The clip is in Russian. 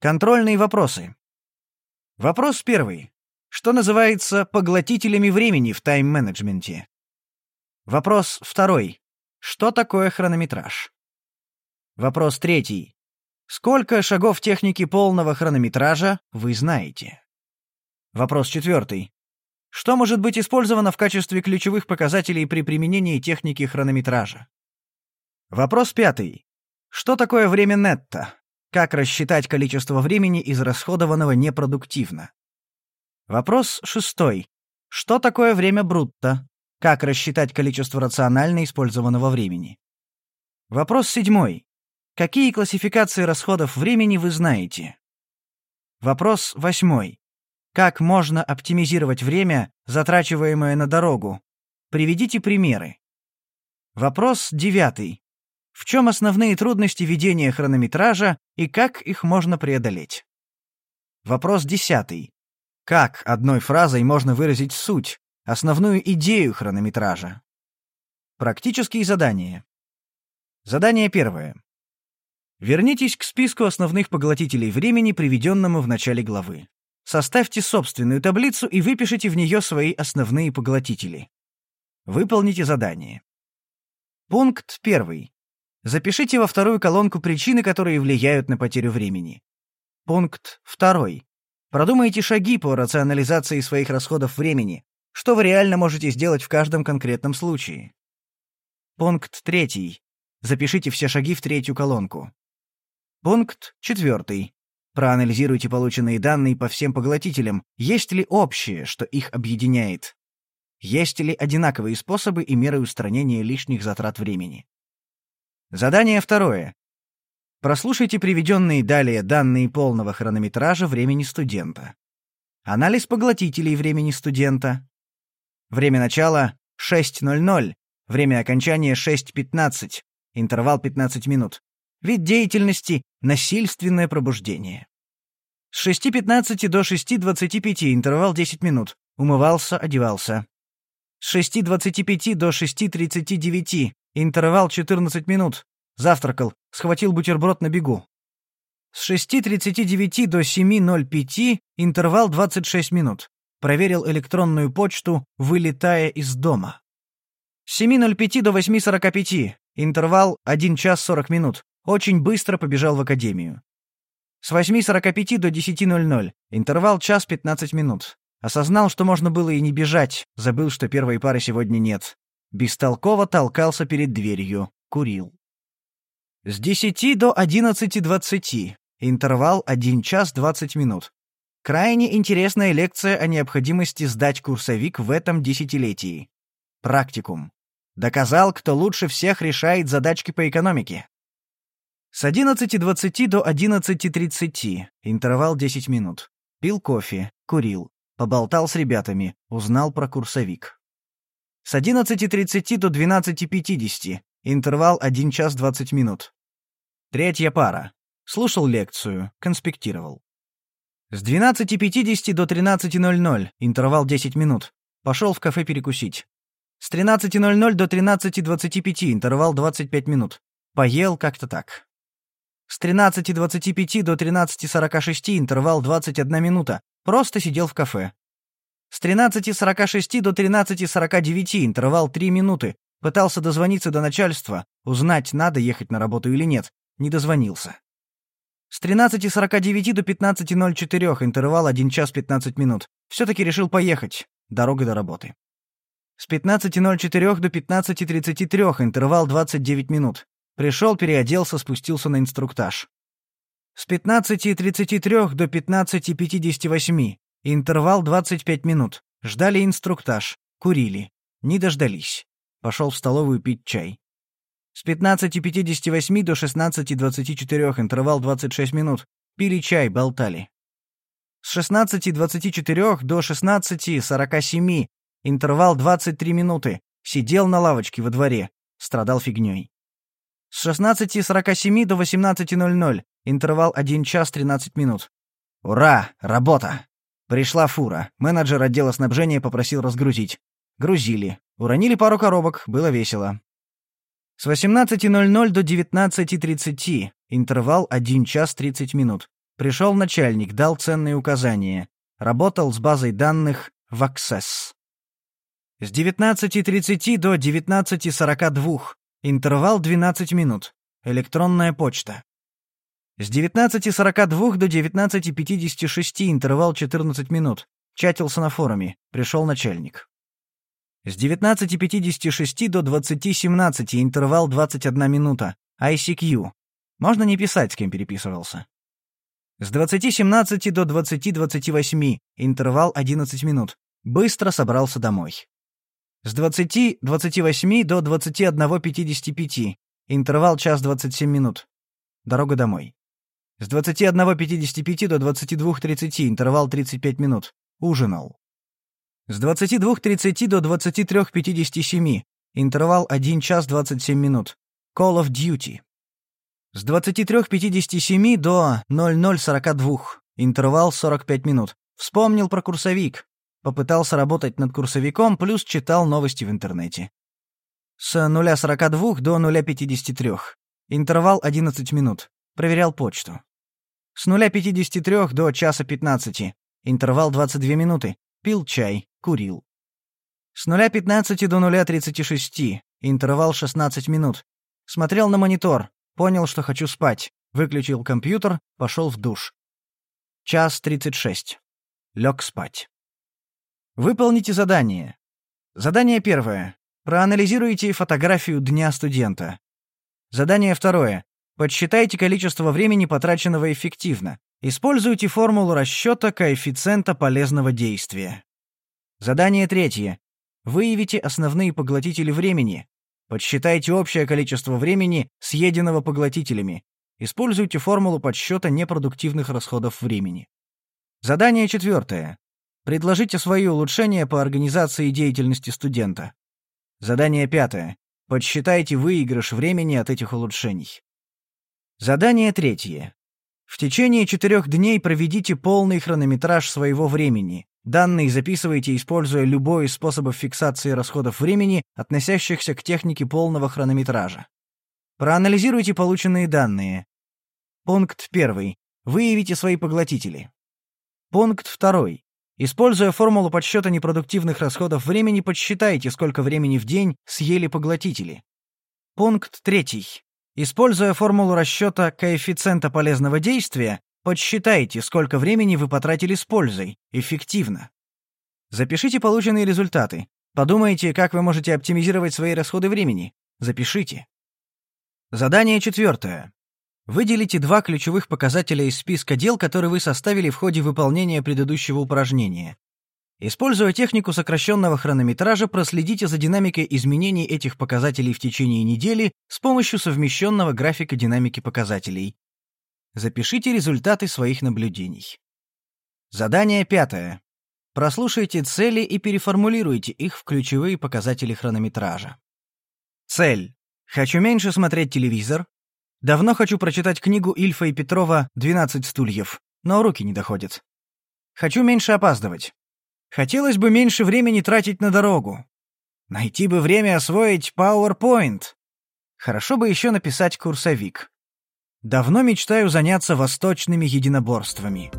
Контрольные вопросы. Вопрос первый. Что называется поглотителями времени в тайм-менеджменте? Вопрос второй. Что такое хронометраж? Вопрос третий. Сколько шагов техники полного хронометража вы знаете? Вопрос четвертый. Что может быть использовано в качестве ключевых показателей при применении техники хронометража? Вопрос пятый. Что такое время нетто? Как рассчитать количество времени, израсходованного непродуктивно? Вопрос шестой. Что такое время брутто? Как рассчитать количество рационально использованного времени? Вопрос седьмой. Какие классификации расходов времени вы знаете? Вопрос восьмой. Как можно оптимизировать время, затрачиваемое на дорогу? Приведите примеры. Вопрос девятый. В чем основные трудности ведения хронометража и как их можно преодолеть? Вопрос десятый. Как одной фразой можно выразить суть, основную идею хронометража? Практические задания. Задание первое. Вернитесь к списку основных поглотителей времени, приведенному в начале главы. Составьте собственную таблицу и выпишите в нее свои основные поглотители. Выполните задание. Пункт первый. Запишите во вторую колонку причины, которые влияют на потерю времени. Пункт второй. Продумайте шаги по рационализации своих расходов времени, что вы реально можете сделать в каждом конкретном случае. Пункт третий. Запишите все шаги в третью колонку. Пункт четвертый. Проанализируйте полученные данные по всем поглотителям, есть ли общее, что их объединяет. Есть ли одинаковые способы и меры устранения лишних затрат времени. Задание второе. Прослушайте приведенные далее данные полного хронометража времени студента. Анализ поглотителей времени студента. Время начала — 6.00, время окончания — 6.15, интервал 15 минут. Вид деятельности — насильственное пробуждение. С 6.15 до 6.25 интервал 10 минут. Умывался, одевался. С 6.25 до 6.39 интервал 14 минут. Завтракал, схватил бутерброд на бегу. С 6.39 до 7.05 интервал 26 минут. Проверил электронную почту, вылетая из дома. С 7.05 до 8.45 интервал 1 час 40 минут. Очень быстро побежал в академию. С 8.45 до 10.00. Интервал час 15 минут. Осознал, что можно было и не бежать. Забыл, что первой пары сегодня нет. Бестолково толкался перед дверью. Курил. С 10 до 11.20. Интервал 1 час 20 минут. Крайне интересная лекция о необходимости сдать курсовик в этом десятилетии. Практикум. Доказал, кто лучше всех решает задачки по экономике. С 11.20 до 11.30, интервал 10 минут. Пил кофе, курил, поболтал с ребятами, узнал про курсовик. С 11.30 до 12.50, интервал 1 час 20 минут. Третья пара. Слушал лекцию, конспектировал. С 12.50 до 13.00, интервал 10 минут. Пошел в кафе перекусить. С 13.00 до 13.25, интервал 25 минут. Поел как-то так. С 13.25 до 13.46 интервал 21 минута. Просто сидел в кафе. С 13.46 до 13.49 интервал 3 минуты. Пытался дозвониться до начальства, узнать, надо ехать на работу или нет. Не дозвонился. С 13.49 до 15.04 интервал 1 час 15 минут. Все-таки решил поехать. Дорога до работы. С 15.04 до 15.33 интервал 29 минут. Пришел, переоделся, спустился на инструктаж. С 15.33 до 15.58. Интервал 25 минут. Ждали инструктаж. Курили. Не дождались. Пошел в столовую пить чай. С 15.58 до 16.24. Интервал 26 минут. Пили чай, болтали. С 16.24 до 16.47. Интервал 23 минуты. Сидел на лавочке во дворе. Страдал фигней. С 16.47 до 18.00. Интервал 1 час 13 минут. Ура! Работа! Пришла фура. Менеджер отдела снабжения попросил разгрузить. Грузили. Уронили пару коробок. Было весело. С 18.00 до 19.30. Интервал 1 час 30 минут. Пришел начальник, дал ценные указания. Работал с базой данных в Access. С 19.30 до 19.42. Интервал 12 минут. Электронная почта. С 19.42 до 19.56 интервал 14 минут. Чатился на форуме. Пришел начальник. С 19.56 до 20.17 интервал 21 минута. ICQ. Можно не писать, с кем переписывался. С 20.17 до 20.28 интервал 11 минут. Быстро собрался домой. С 20.28 до 21.55 интервал час 27 минут. Дорога домой. С 21.55 до 22.30 интервал 35 минут. Ужинал. С 22.30 до 23.57 интервал 1 час 27 минут. Call of Duty. С 23.57 до 00.42 интервал 45 минут. Вспомнил про курсовик. Попытался работать над курсовиком, плюс читал новости в интернете. С 0.42 до 0.53. Интервал 11 минут. Проверял почту. С 0.53 до часа 15. Интервал 22 минуты. Пил чай, курил. С 0.15 до 0.36. Интервал 16 минут. Смотрел на монитор. Понял, что хочу спать. Выключил компьютер, пошел в душ. Час 36. Лег спать. Выполните задание. Задание первое. Проанализируйте фотографию дня студента. Задание второе. Подсчитайте количество времени, потраченного эффективно. Используйте формулу расчета коэффициента полезного действия. Задание третье. Выявите основные поглотители времени. Подсчитайте общее количество времени, съеденного поглотителями. Используйте формулу подсчета непродуктивных расходов времени. Задание четвертое. Предложите свои улучшения по организации деятельности студента. Задание пятое. Подсчитайте выигрыш времени от этих улучшений. Задание третье. В течение четырех дней проведите полный хронометраж своего времени. Данные записывайте, используя любой из способов фиксации расходов времени, относящихся к технике полного хронометража. Проанализируйте полученные данные. Пункт 1. Выявите свои поглотители. Пункт 2. Используя формулу подсчета непродуктивных расходов времени, подсчитайте, сколько времени в день съели поглотители. Пункт 3. Используя формулу расчета коэффициента полезного действия, подсчитайте, сколько времени вы потратили с пользой, эффективно. Запишите полученные результаты. Подумайте, как вы можете оптимизировать свои расходы времени. Запишите. Задание четвертое. Выделите два ключевых показателя из списка дел, которые вы составили в ходе выполнения предыдущего упражнения. Используя технику сокращенного хронометража, проследите за динамикой изменений этих показателей в течение недели с помощью совмещенного графика динамики показателей. Запишите результаты своих наблюдений. Задание пятое. Прослушайте цели и переформулируйте их в ключевые показатели хронометража. Цель. Хочу меньше смотреть телевизор. Давно хочу прочитать книгу Ильфа и Петрова «12 стульев», но руки не доходят. Хочу меньше опаздывать. Хотелось бы меньше времени тратить на дорогу. Найти бы время освоить PowerPoint. Хорошо бы еще написать курсовик. Давно мечтаю заняться восточными единоборствами.